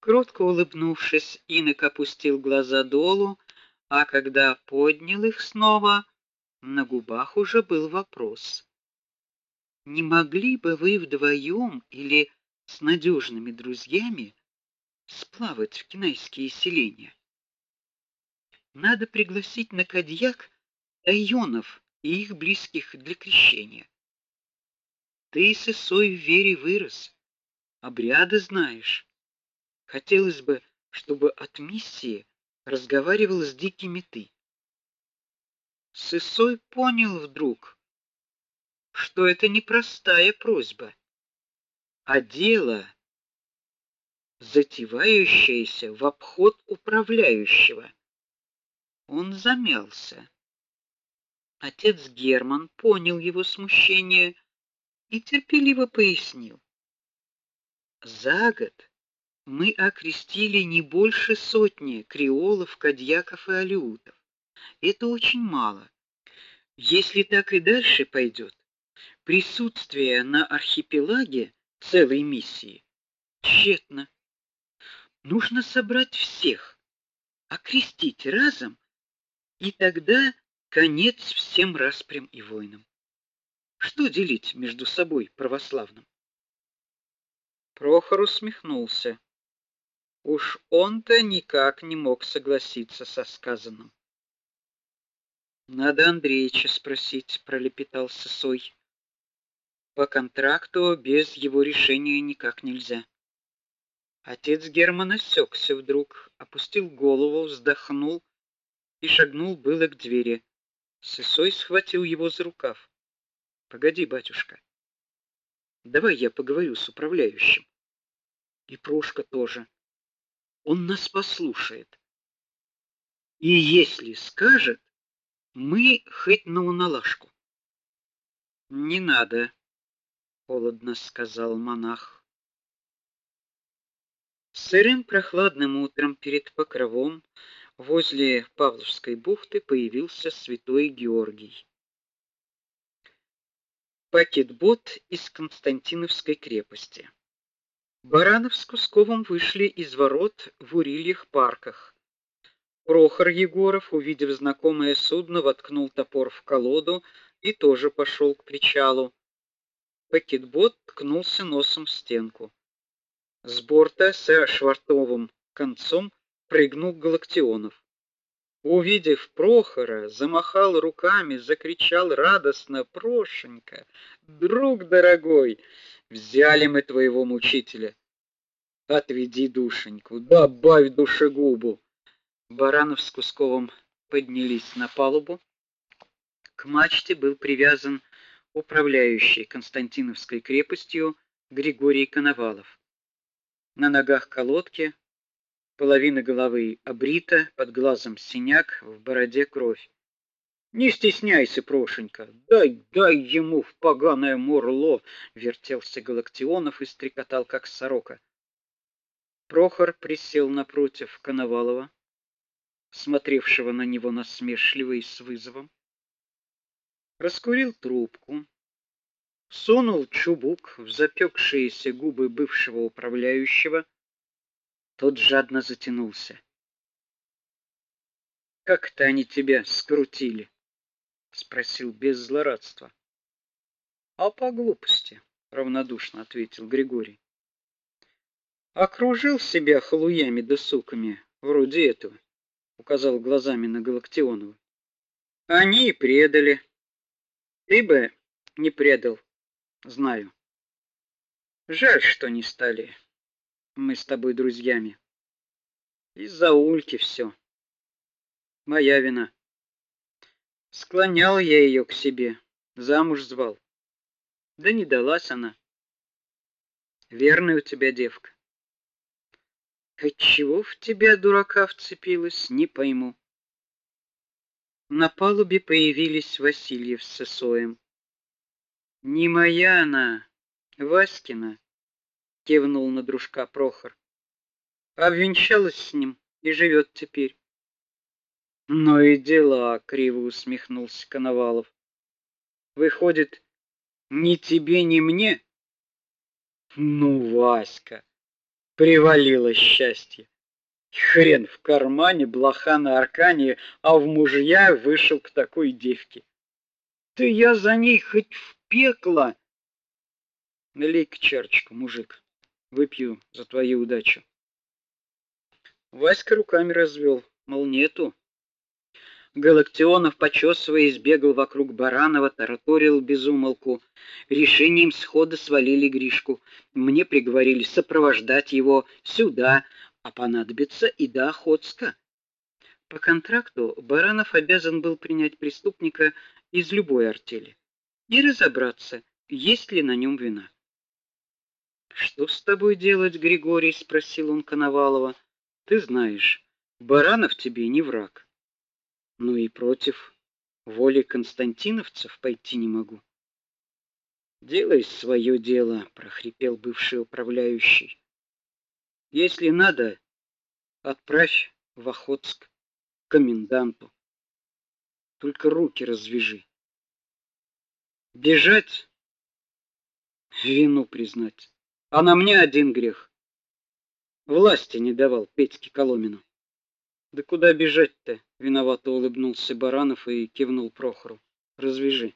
Кротко улыбнувшись, инок опустил глаза долу, а когда поднял их снова, на губах уже был вопрос: "Не могли бы вы вдвоем или с надежными друзьями сплавать в кинайские селения?" Надо пригласить на Кадьяк тайонов и их близких для крещения. Ты с Исой в вере вырос, обряды знаешь. Хотелось бы, чтобы от миссии разговаривал с дикими ты. Сысой понял вдруг, что это не простая просьба, а дело, затевающееся в обход управляющего. Он замялся. Отец Герман понял его смущение и терпеливо пояснил: "За год мы окрестили не больше сотни креолов, кадьяков и алеутов. Это очень мало. Если так и дальше пойдет, присутствие на архипелаге целой миссии тщетно. Нужно собрать всех, окрестить разом, и тогда конец всем распрям и войнам. Что делить между собой православным? Прохор усмехнулся. Уж он-то никак не мог согласиться со сказанным. Надо Андреича спросить, пролепетал Сысой. По контракту без его решения никак нельзя. Отец Германа сёкся вдруг, опустил голову, вздохнул и шагнул было к двери. Сысой схватил его за рукав. Погоди, батюшка. Давай я поговорю с управляющим. И Прошка тоже он нас послушает. И если скажет, мы хоть на уналашку. Не надо, холодно сказал монах. Сырым прохладным утром перед покровом возле Павловской бухты появился святой Георгий. Пакетбот из Константиновской крепости. Баранов с Кусковым вышли из ворот в Урильих парках. Прохор Егоров, увидев знакомое судно, воткнул топор в колоду и тоже пошел к причалу. Пакетбот ткнулся носом в стенку. С борта со швартовым концом прыгнул Галактионов. Увидев Прохора, замахал руками, закричал радостно: "Прошенька, друг дорогой, Взяли мы твоего мучителя. Отведи душеньку, добавь душегубу. Баранов с Кусковым поднялись на палубу. К мачте был привязан управляющий Константиновской крепостью Григорий Коновалов. На ногах колодки, половина головы обрита, под глазом синяк, в бороде кровь. Не стесняйся, Прошенька. Дай, дай ему в поганое морло, вертелся Галактионов и стрекотал как сорока. Прохор присел напротив Коновалова, смотревшего на него насмешливо и с вызовом. Раскурил трубку, сунул чубук в запекшиеся губы бывшего управляющего. Тот жадно затянулся. Как-то они тебя скрутили спросил без злорадства. А по глупости, равнодушно ответил Григорий. Окружил себя халуями да суками, вроде этого, указал глазами на Галактионова. Они и предали. Ты бы не предал, знаю. Жаль, что не стали мы с тобой друзьями. Из-за Ульки все. Моя вина. Склонял я ее к себе, замуж звал. Да не далась она. Верная у тебя девка. Отчего в тебя, дурака, вцепилась, не пойму. На палубе появились Васильев с Сосоем. Не моя она, Васькина, кивнул на дружка Прохор. Обвенчалась с ним и живет теперь. Ну и дела, криво усмехнулся Коновалов. Выходит, ни тебе, ни мне? Ну, Васька, Привалило счастье. Хрен в кармане, блоха на аркане, а в мужья вышел к такой девке. Ты я за ней хоть в пекло. Налей к чарочку, мужик. Выпью за твою удачу. Васька руками развел, мол, нету. Галактионов, почесываясь, бегал вокруг Баранова, тараторил без умолку. Решением схода свалили Гришку. Мне приговорили сопровождать его сюда, а понадобится и до Охотска. По контракту Баранов обязан был принять преступника из любой артели и разобраться, есть ли на нем вина. Что с тобой делать, Григорий, спросил он Коновалова. Ты знаешь, Баранов тебе не враг. Ну и против воли константиновцев пойти не могу. Делай свое дело, прохрипел бывший управляющий. Если надо, отправь в Охотск коменданту. Только руки развяжи. Бежать вину признать. А на мне один грех. Власти не давал Петьке Коломину. Да куда бежать-то? Виновато улыбнулся Баранов и кивнул Прохору. Развяжи.